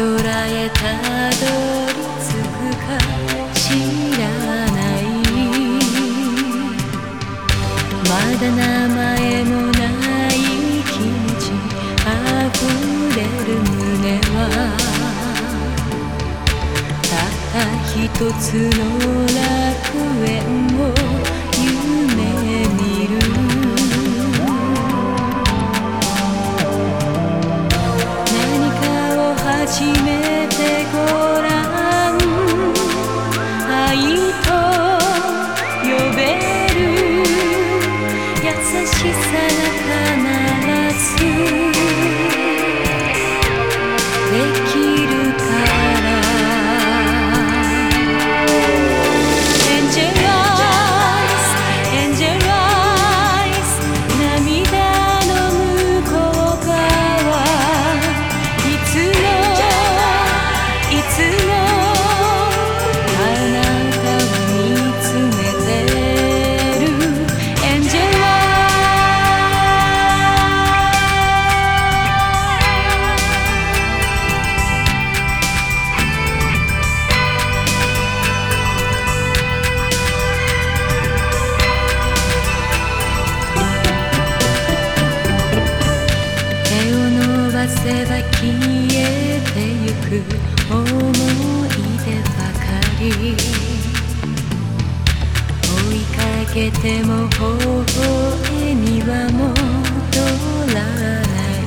空へたどり着くか知らないまだ名前もない気持ち溢れる胸はたった一つの楽園をば消えてゆく思い出ばかり。追いかけても微笑みは戻らない。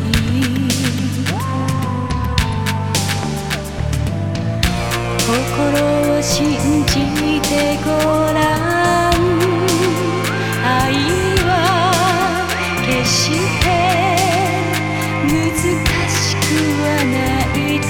心を信じてごらん。愛は決して難しい言わないと」